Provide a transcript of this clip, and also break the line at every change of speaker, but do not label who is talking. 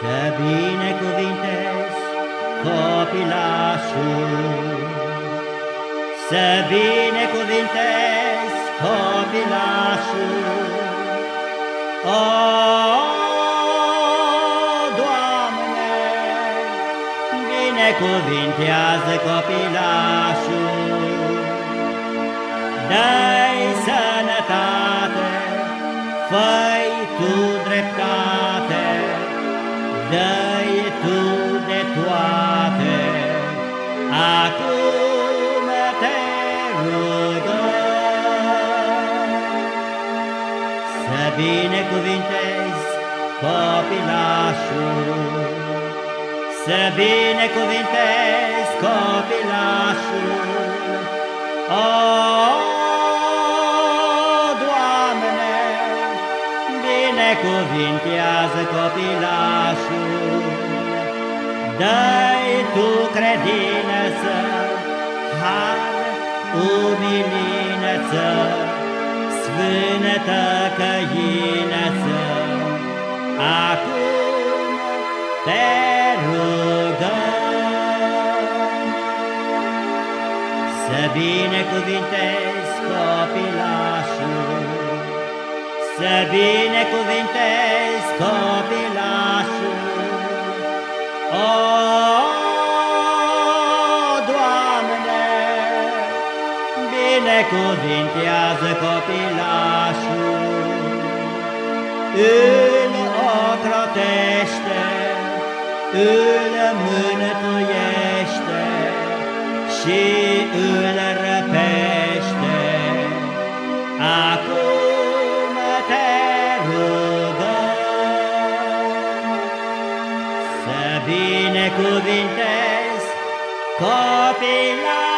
Să binecuvintezi copilașul, Să binecuvintezi copilașul. O, Doamne, binecuvintează copilașul, Dă-i sănătate, fă tu dreptate, dă-i Tu de toate, acum te rugăm. Să binecuvintezi copilașul, să binecuvintezi copilașul, oh, binecuvintează copilașul. Dă-i tu credință, har, umilință, Sfântă căinăță, acum te rugăm. Să binecuvintezi copilașul, să binecuvintezi binecuvintează copilașul. Îl ocrotește, îl mânătuiește și îl răpește. Acum binecuvintez copiii